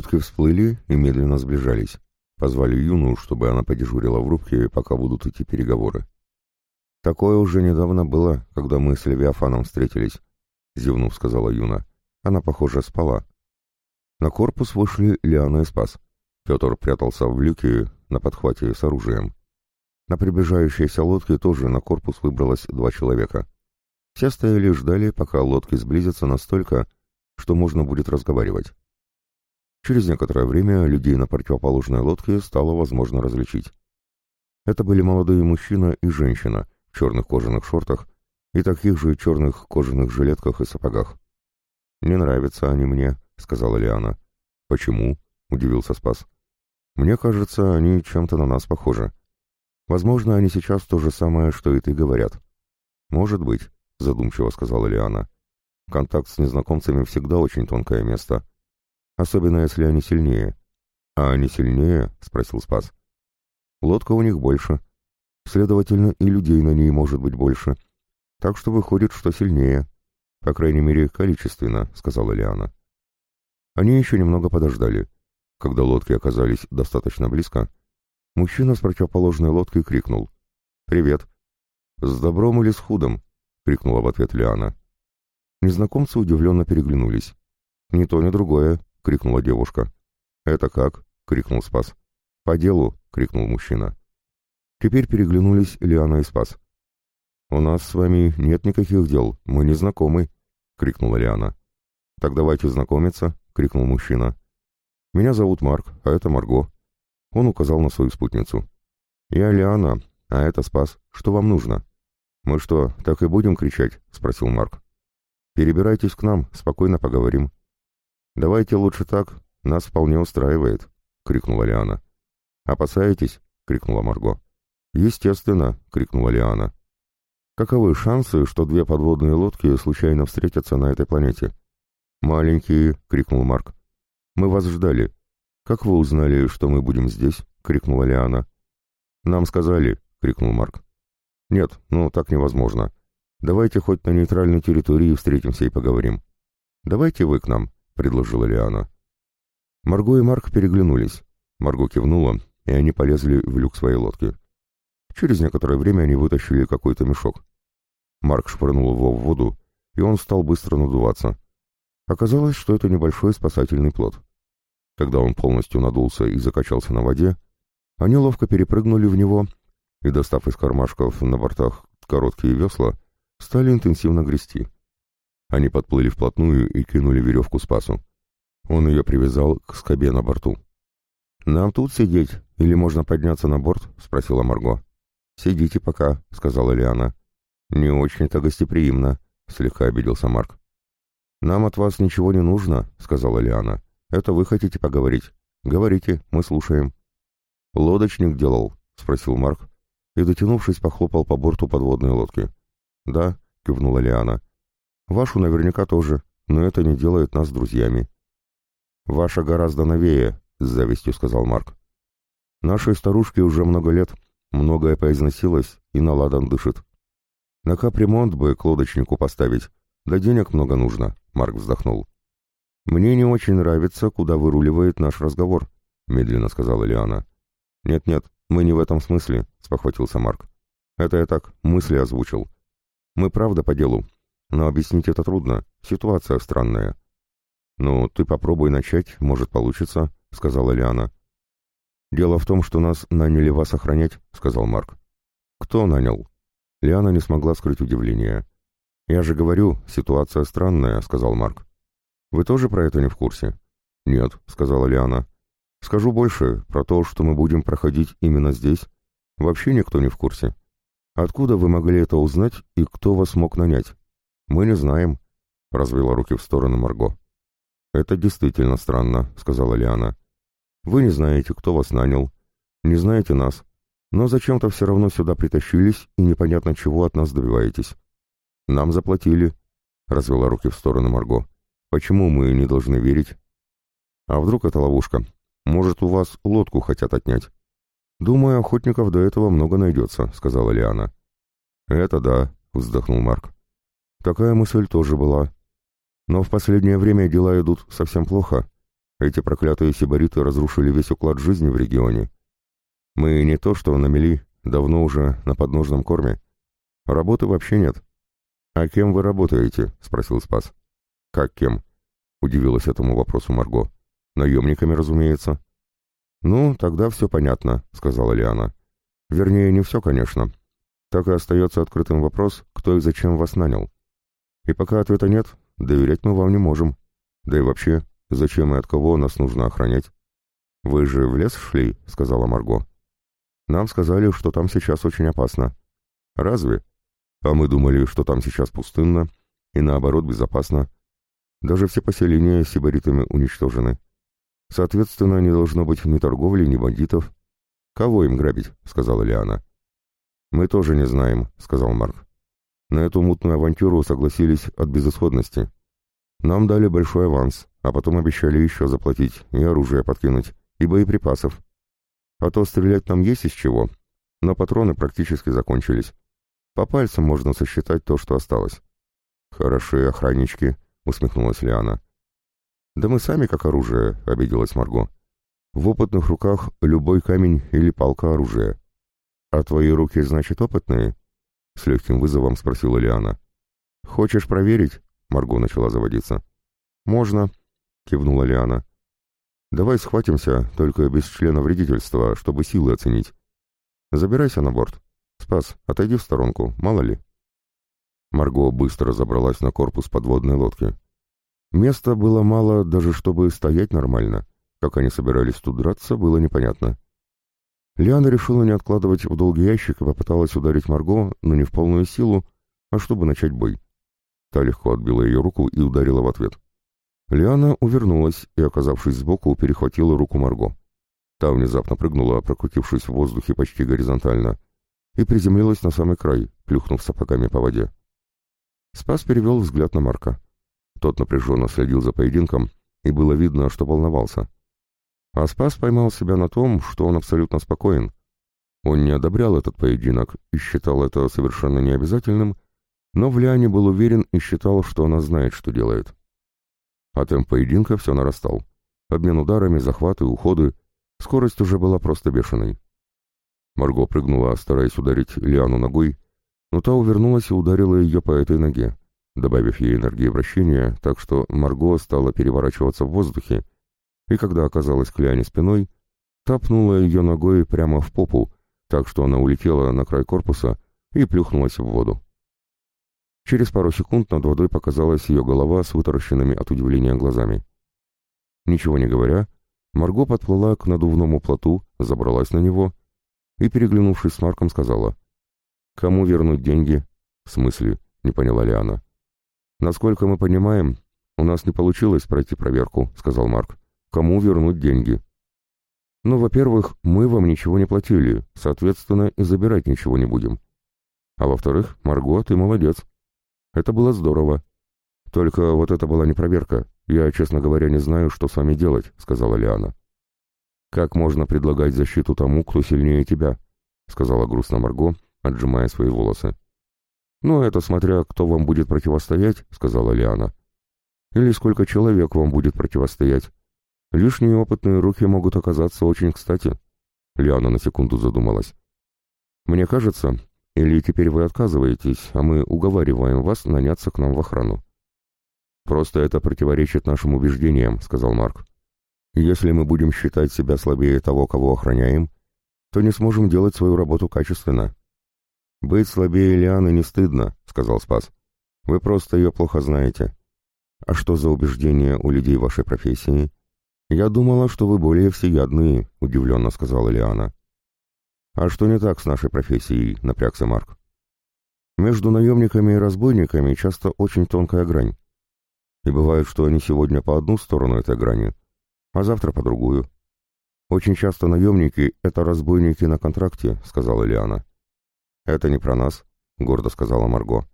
Лодки всплыли и медленно сближались. Позвали Юну, чтобы она подежурила в рубке, пока будут идти переговоры. «Такое уже недавно было, когда мы с Левиафаном встретились», — зевнув, сказала Юна. Она, похоже, спала. На корпус вышли Лиана и Спас. Петр прятался в люке на подхвате с оружием. На приближающейся лодке тоже на корпус выбралось два человека. Все стояли и ждали, пока лодки сблизятся настолько, что можно будет разговаривать. Через некоторое время людей на противоположной лодке стало возможно различить. Это были молодые мужчина и женщина в черных кожаных шортах и таких же черных кожаных жилетках и сапогах. «Не нравятся они мне», — сказала Лиана. «Почему?» — удивился Спас. «Мне кажется, они чем-то на нас похожи. Возможно, они сейчас то же самое, что и ты говорят». «Может быть», — задумчиво сказала Лиана. «Контакт с незнакомцами всегда очень тонкое место. Особенно, если они сильнее». «А они сильнее?» — спросил Спас. «Лодка у них больше. Следовательно, и людей на ней может быть больше. Так что выходит, что сильнее». «По крайней мере, количественно», — сказала Лиана. Они еще немного подождали. Когда лодки оказались достаточно близко, мужчина с противоположной лодки крикнул. «Привет!» «С добром или с худом?» — крикнула в ответ Лиана. Незнакомцы удивленно переглянулись. «Ни то, ни другое!» — крикнула девушка. «Это как?» — крикнул Спас. «По делу!» — крикнул мужчина. Теперь переглянулись Лиана и Спас. «У нас с вами нет никаких дел, мы не знакомы», — крикнула Лиана. «Так давайте знакомиться», — крикнул мужчина. «Меня зовут Марк, а это Марго». Он указал на свою спутницу. «Я Лиана, а это Спас. Что вам нужно?» «Мы что, так и будем кричать?» — спросил Марк. «Перебирайтесь к нам, спокойно поговорим». «Давайте лучше так, нас вполне устраивает», — крикнула Лиана. «Опасаетесь?» — крикнула Марго. «Естественно», — крикнула Лиана. Каковы шансы, что две подводные лодки случайно встретятся на этой планете? «Маленькие!» — крикнул Марк. «Мы вас ждали. Как вы узнали, что мы будем здесь?» — крикнула Лиана. «Нам сказали!» — крикнул Марк. «Нет, ну так невозможно. Давайте хоть на нейтральной территории встретимся и поговорим». «Давайте вы к нам», — предложила Лиана. Марго и Марк переглянулись. Марго кивнула, и они полезли в люк своей лодки. Через некоторое время они вытащили какой-то мешок. Марк швырнул его в воду, и он стал быстро надуваться. Оказалось, что это небольшой спасательный плот. Когда он полностью надулся и закачался на воде, они ловко перепрыгнули в него и, достав из кармашков на бортах короткие весла, стали интенсивно грести. Они подплыли вплотную и кинули веревку спасу. Он ее привязал к скобе на борту. «Нам тут сидеть или можно подняться на борт?» — спросила Марго. «Сидите пока», — сказала Лиана. «Не очень-то гостеприимно», — слегка обиделся Марк. «Нам от вас ничего не нужно», — сказала Лиана. «Это вы хотите поговорить. Говорите, мы слушаем». «Лодочник делал?» — спросил Марк, и, дотянувшись, похлопал по борту подводной лодки. «Да», — кивнула Лиана. «Вашу наверняка тоже, но это не делает нас друзьями». «Ваша гораздо новее», — с завистью сказал Марк. «Нашей старушке уже много лет, многое поизносилось и наладан дышит. На капремонт бы к лодочнику поставить, да денег много нужно, Марк вздохнул. Мне не очень нравится, куда выруливает наш разговор, медленно сказала Лиана. Нет-нет, мы не в этом смысле, спохватился Марк. Это я так, мысли озвучил. Мы правда по делу, но объяснить это трудно, ситуация странная. «Ну, ты попробуй начать, может, получится», — сказала Лиана. «Дело в том, что нас наняли вас охранять», — сказал Марк. «Кто нанял?» Лиана не смогла скрыть удивление. «Я же говорю, ситуация странная», — сказал Марк. «Вы тоже про это не в курсе?» «Нет», — сказала Лиана. «Скажу больше, про то, что мы будем проходить именно здесь, вообще никто не в курсе. Откуда вы могли это узнать и кто вас мог нанять? Мы не знаем», — развела руки в сторону Марго. «Это действительно странно», — сказала Лиана. «Вы не знаете, кто вас нанял, не знаете нас, но зачем-то все равно сюда притащились и непонятно чего от нас добиваетесь. Нам заплатили, — развела руки в сторону Марго. Почему мы не должны верить? А вдруг это ловушка? Может, у вас лодку хотят отнять? Думаю, охотников до этого много найдется, — сказала Лиана. Это да, — вздохнул Марк. Такая мысль тоже была. Но в последнее время дела идут совсем плохо, Эти проклятые сибариты разрушили весь уклад жизни в регионе. Мы не то что на мели, давно уже на подножном корме. Работы вообще нет. «А кем вы работаете?» — спросил Спас. «Как кем?» — удивилась этому вопросу Марго. «Наемниками, разумеется». «Ну, тогда все понятно», — сказала Лиана. «Вернее, не все, конечно. Так и остается открытым вопрос, кто и зачем вас нанял. И пока ответа нет, доверять мы вам не можем. Да и вообще, зачем и от кого нас нужно охранять? Вы же в лес шли, сказала Марго. Нам сказали, что там сейчас очень опасно. Разве? А мы думали, что там сейчас пустынно и наоборот безопасно. Даже все поселения сибаритами уничтожены. Соответственно, не должно быть ни торговли, ни бандитов. Кого им грабить? сказала Лиана. Мы тоже не знаем, сказал Марк. На эту мутную авантюру согласились от безысходности. Нам дали большой аванс, а потом обещали еще заплатить и оружие подкинуть, и боеприпасов. А то стрелять нам есть из чего, но патроны практически закончились. По пальцам можно сосчитать то, что осталось. «Хорошие охраннички», — усмехнулась Лиана. «Да мы сами как оружие», — обиделась Марго. «В опытных руках любой камень или палка оружия». «А твои руки, значит, опытные?» — с легким вызовом спросила Лиана. «Хочешь проверить?» — Марго начала заводиться. «Можно», — кивнула Лиана. «Давай схватимся, только без члена вредительства, чтобы силы оценить. Забирайся на борт. Спас, отойди в сторонку, мало ли». Марго быстро забралась на корпус подводной лодки. Места было мало даже чтобы стоять нормально. Как они собирались тут драться, было непонятно. Лиана решила не откладывать в долгий ящик и попыталась ударить Марго, но не в полную силу, а чтобы начать бой. Та легко отбила ее руку и ударила в ответ. Лиана увернулась и, оказавшись сбоку, перехватила руку Марго. Та внезапно прыгнула, прокрутившись в воздухе почти горизонтально, и приземлилась на самый край, плюхнув сапогами по воде. Спас перевел взгляд на Марка. Тот напряженно следил за поединком, и было видно, что волновался. А Спас поймал себя на том, что он абсолютно спокоен. Он не одобрял этот поединок и считал это совершенно необязательным, но в Лиане был уверен и считал, что она знает, что делает. А темп поединка все нарастал. Обмен ударами, захваты, уходы. Скорость уже была просто бешеной. Марго прыгнула, стараясь ударить Лиану ногой, но та увернулась и ударила ее по этой ноге, добавив ей энергии вращения, так что Марго стала переворачиваться в воздухе, и когда оказалась к Лиане спиной, тапнула ее ногой прямо в попу, так что она улетела на край корпуса и плюхнулась в воду. Через пару секунд над водой показалась ее голова с вытаращенными от удивления глазами. Ничего не говоря, Марго подплыла к надувному плоту, забралась на него и, переглянувшись с Марком, сказала, «Кому вернуть деньги?» «В смысле?» — не поняла Лиана. «Насколько мы понимаем, у нас не получилось пройти проверку», — сказал Марк. «Кому вернуть деньги?» «Ну, во-первых, мы вам ничего не платили, соответственно, и забирать ничего не будем. А во-вторых, Марго, ты молодец. Это было здорово. Только вот это была не проверка. Я, честно говоря, не знаю, что с вами делать, сказала Лиана. Как можно предлагать защиту тому, кто сильнее тебя? сказала грустно Марго, отжимая свои волосы. «Ну, это смотря, кто вам будет противостоять», — сказала Лиана. «Или сколько человек вам будет противостоять. Лишние опытные руки могут оказаться очень кстати». Лиана на секунду задумалась. «Мне кажется, или теперь вы отказываетесь, а мы уговариваем вас наняться к нам в охрану?» «Просто это противоречит нашим убеждениям», — сказал Марк. «Если мы будем считать себя слабее того, кого охраняем, то не сможем делать свою работу качественно». «Быть слабее Лианы не стыдно», — сказал Спас. «Вы просто ее плохо знаете». «А что за убеждения у людей вашей профессии?» «Я думала, что вы более всеядные», — удивленно сказала Лиана. «А что не так с нашей профессией?» — напрягся Марк. «Между наемниками и разбойниками часто очень тонкая грань. И бывает, что они сегодня по одну сторону этой грани, а завтра по другую. Очень часто наемники — это разбойники на контракте», — сказала Лиана. «Это не про нас», — гордо сказала Марго.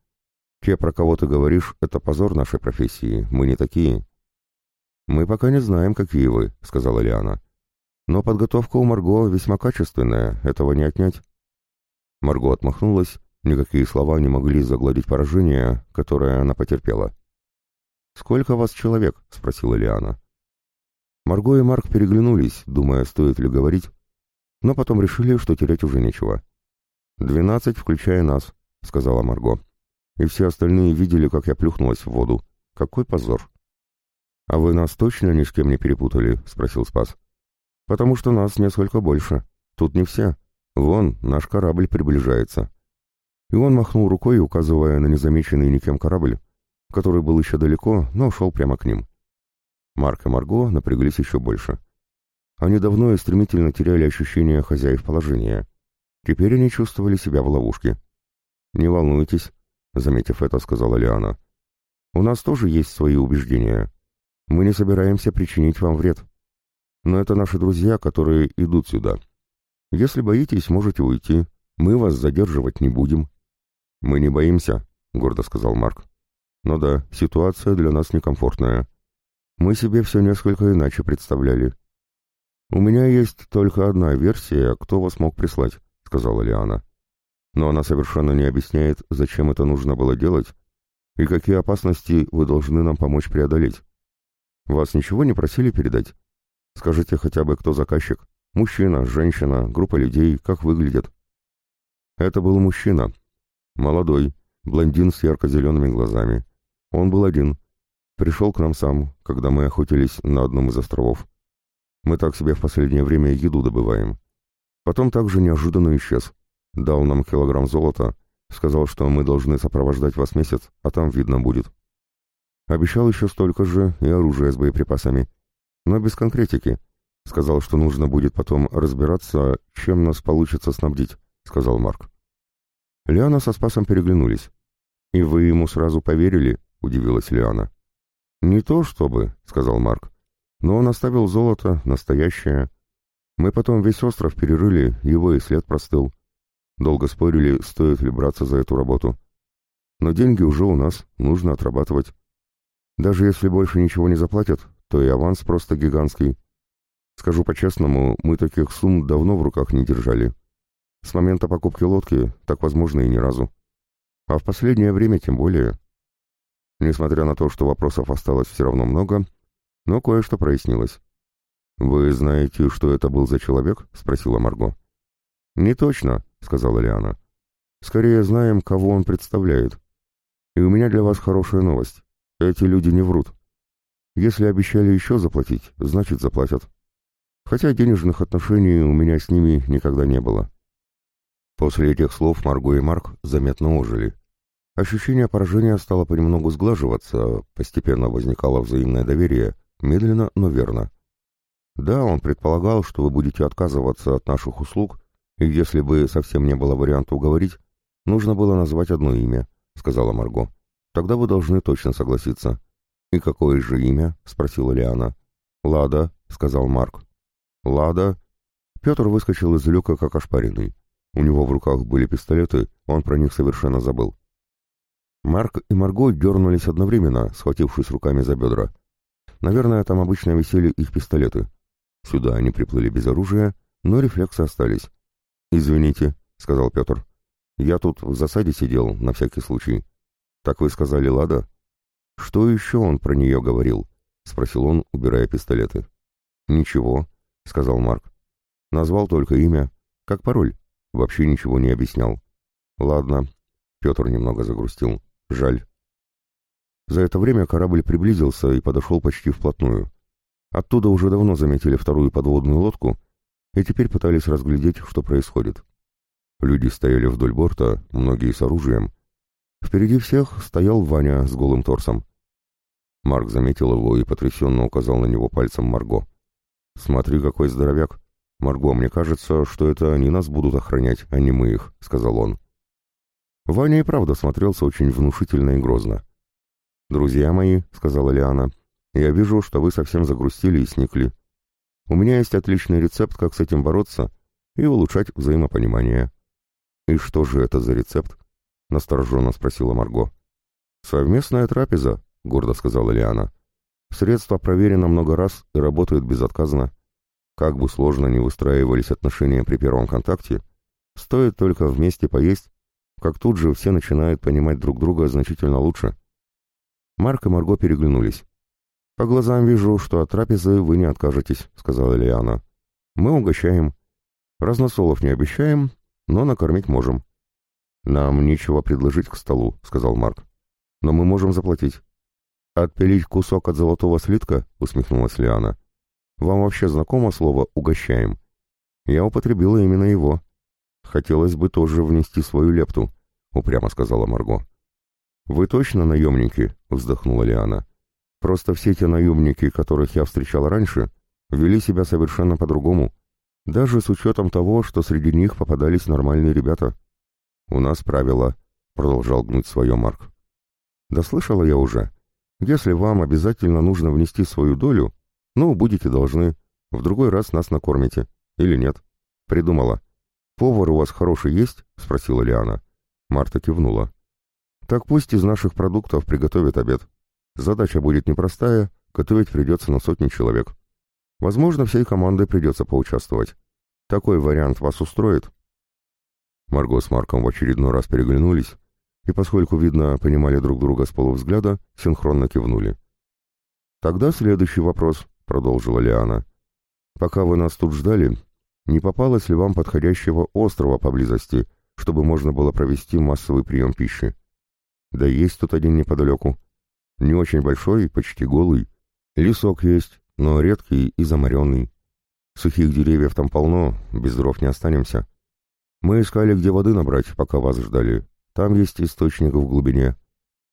«Те, про кого ты говоришь, это позор нашей профессии, мы не такие». «Мы пока не знаем, какие вы», — сказала Лиана. Но подготовка у Марго весьма качественная, этого не отнять. Марго отмахнулась, никакие слова не могли загладить поражение, которое она потерпела. «Сколько вас человек?» — спросила Лиана. Марго и Марк переглянулись, думая, стоит ли говорить, но потом решили, что терять уже нечего. «Двенадцать, включая нас», — сказала Марго. «И все остальные видели, как я плюхнулась в воду. Какой позор!» «А вы нас точно ни с кем не перепутали?» — спросил Спас. «Потому что нас несколько больше. Тут не все. Вон, наш корабль приближается». И он махнул рукой, указывая на незамеченный никем корабль, который был еще далеко, но шел прямо к ним. Марк и Марго напряглись еще больше. Они давно и стремительно теряли ощущение хозяев положения. Теперь они чувствовали себя в ловушке. «Не волнуйтесь», — заметив это, сказала Лиана. «У нас тоже есть свои убеждения. Мы не собираемся причинить вам вред. Но это наши друзья, которые идут сюда. Если боитесь, можете уйти. Мы вас задерживать не будем». «Мы не боимся», — гордо сказал Марк. «Ну да, ситуация для нас некомфортная. Мы себе все несколько иначе представляли». «У меня есть только одна версия, кто вас мог прислать», — сказала Лиана. «Но она совершенно не объясняет, зачем это нужно было делать и какие опасности вы должны нам помочь преодолеть. Вас ничего не просили передать? Скажите хотя бы, кто заказчик? Мужчина, женщина, группа людей, как выглядят?» Это был мужчина. Молодой, блондин с ярко-зелеными глазами. Он был один. Пришел к нам сам, когда мы охотились на одном из островов. Мы так себе в последнее время еду добываем. Потом также неожиданно исчез. Дал нам килограмм золота, сказал, что мы должны сопровождать вас месяц, а там видно будет. Обещал еще столько же и оружие с боеприпасами. Но без конкретики. Сказал, что нужно будет потом разбираться, чем нас получится снабдить, сказал Марк. Лиана со Спасом переглянулись. «И вы ему сразу поверили?» — удивилась Лиана. «Не то чтобы», — сказал Марк. Но он оставил золото, настоящее. Мы потом весь остров перерыли, его и след простыл. Долго спорили, стоит ли браться за эту работу. Но деньги уже у нас, нужно отрабатывать. Даже если больше ничего не заплатят, то и аванс просто гигантский. Скажу по-честному, мы таких сумм давно в руках не держали. С момента покупки лодки так возможно и ни разу. А в последнее время тем более. Несмотря на то, что вопросов осталось все равно много, но кое-что прояснилось. «Вы знаете, что это был за человек?» — спросила Марго. «Не точно», — сказала Лиана. «Скорее знаем, кого он представляет. И у меня для вас хорошая новость. Эти люди не врут. Если обещали еще заплатить, значит заплатят. Хотя денежных отношений у меня с ними никогда не было». После этих слов Марго и Марк заметно ожили. Ощущение поражения стало понемногу сглаживаться, постепенно возникало взаимное доверие — Медленно, но верно. Да, он предполагал, что вы будете отказываться от наших услуг, и если бы совсем не было варианта уговорить, нужно было назвать одно имя, сказала Марго. Тогда вы должны точно согласиться. И какое же имя? спросила Лиана. Лада, сказал Марк. Лада. Петр выскочил из люка как ошпаренный. У него в руках были пистолеты, он про них совершенно забыл. Марк и Марго дернулись одновременно, схватившись руками за бедра. Наверное, там обычно висели их пистолеты. Сюда они приплыли без оружия, но рефлексы остались. «Извините», — сказал Петр. «Я тут в засаде сидел, на всякий случай». «Так вы сказали, Лада?» «Что еще он про нее говорил?» — спросил он, убирая пистолеты. «Ничего», — сказал Марк. «Назвал только имя. Как пароль. Вообще ничего не объяснял». «Ладно». Петр немного загрустил. «Жаль». За это время корабль приблизился и подошел почти вплотную. Оттуда уже давно заметили вторую подводную лодку и теперь пытались разглядеть, что происходит. Люди стояли вдоль борта, многие с оружием. Впереди всех стоял Ваня с голым торсом. Марк заметил его и потрясенно указал на него пальцем Марго. «Смотри, какой здоровяк! Марго, мне кажется, что это они нас будут охранять, а не мы их», — сказал он. Ваня и правда смотрелся очень внушительно и грозно. «Друзья мои», — сказала Лиана, — «я вижу, что вы совсем загрустили и сникли. У меня есть отличный рецепт, как с этим бороться и улучшать взаимопонимание». «И что же это за рецепт?» — настороженно спросила Марго. «Совместная трапеза», — гордо сказала Лиана. «Средство проверено много раз и работает безотказно. Как бы сложно ни выстраивались отношения при первом контакте, стоит только вместе поесть, как тут же все начинают понимать друг друга значительно лучше». Марк и Марго переглянулись. «По глазам вижу, что от трапезы вы не откажетесь», — сказала Лиана. «Мы угощаем. Разносолов не обещаем, но накормить можем». «Нам нечего предложить к столу», — сказал Марк. «Но мы можем заплатить». «Отпилить кусок от золотого слитка?» — усмехнулась Лиана. «Вам вообще знакомо слово «угощаем»?» «Я употребила именно его». «Хотелось бы тоже внести свою лепту», — упрямо сказала Марго. «Вы точно наемники?» — вздохнула Лиана. «Просто все те наемники, которых я встречал раньше, вели себя совершенно по-другому, даже с учетом того, что среди них попадались нормальные ребята». «У нас правило», — продолжал гнуть свое Марк. «Да слышала я уже. Если вам обязательно нужно внести свою долю, ну, будете должны. В другой раз нас накормите. Или нет?» «Придумала. Повар у вас хороший есть?» — спросила Лиана. Марта кивнула. «Так пусть из наших продуктов приготовят обед. Задача будет непростая, готовить придется на сотни человек. Возможно, всей командой придется поучаствовать. Такой вариант вас устроит?» Марго с Марком в очередной раз переглянулись, и поскольку, видно, понимали друг друга с полувзгляда, синхронно кивнули. «Тогда следующий вопрос», — продолжила Лиана. «Пока вы нас тут ждали, не попалось ли вам подходящего острова поблизости, чтобы можно было провести массовый прием пищи? Да есть тут один неподалеку. Не очень большой, почти голый. Лесок есть, но редкий и заморенный. Сухих деревьев там полно, без дров не останемся. Мы искали, где воды набрать, пока вас ждали. Там есть источник в глубине.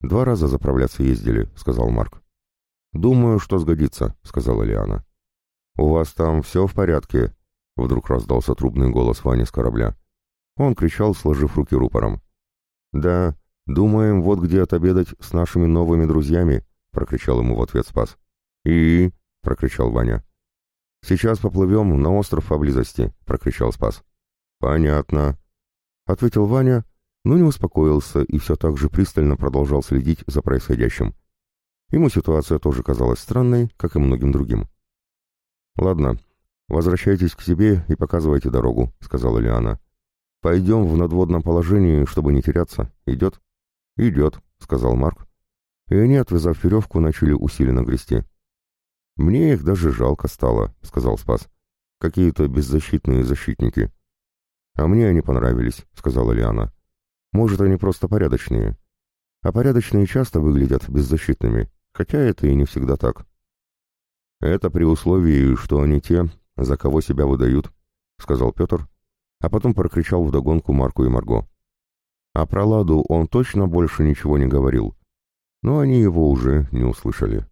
Два раза заправляться ездили, сказал Марк. Думаю, что сгодится, сказала Лиана. У вас там все в порядке? Вдруг раздался трубный голос Вани с корабля. Он кричал, сложив руки рупором. «Да, думаем, вот где отобедать с нашими новыми друзьями», — прокричал ему в ответ Спас. «И...» — прокричал Ваня. «Сейчас поплывем на остров поблизости», — прокричал Спас. «Понятно», — ответил Ваня, но не успокоился и все так же пристально продолжал следить за происходящим. Ему ситуация тоже казалась странной, как и многим другим. «Ладно, возвращайтесь к себе и показывайте дорогу», — сказала Лиана. «Пойдем в надводном положении, чтобы не теряться. Идет?» «Идет», — сказал Марк. И они, отвязав веревку, начали усиленно грести. «Мне их даже жалко стало», — сказал Спас. «Какие-то беззащитные защитники». «А мне они понравились», — сказала Лиана. «Может, они просто порядочные. А порядочные часто выглядят беззащитными, хотя это и не всегда так». «Это при условии, что они те, за кого себя выдают», — сказал Петр, а потом прокричал вдогонку Марку и Марго. А про Ладу он точно больше ничего не говорил, но они его уже не услышали.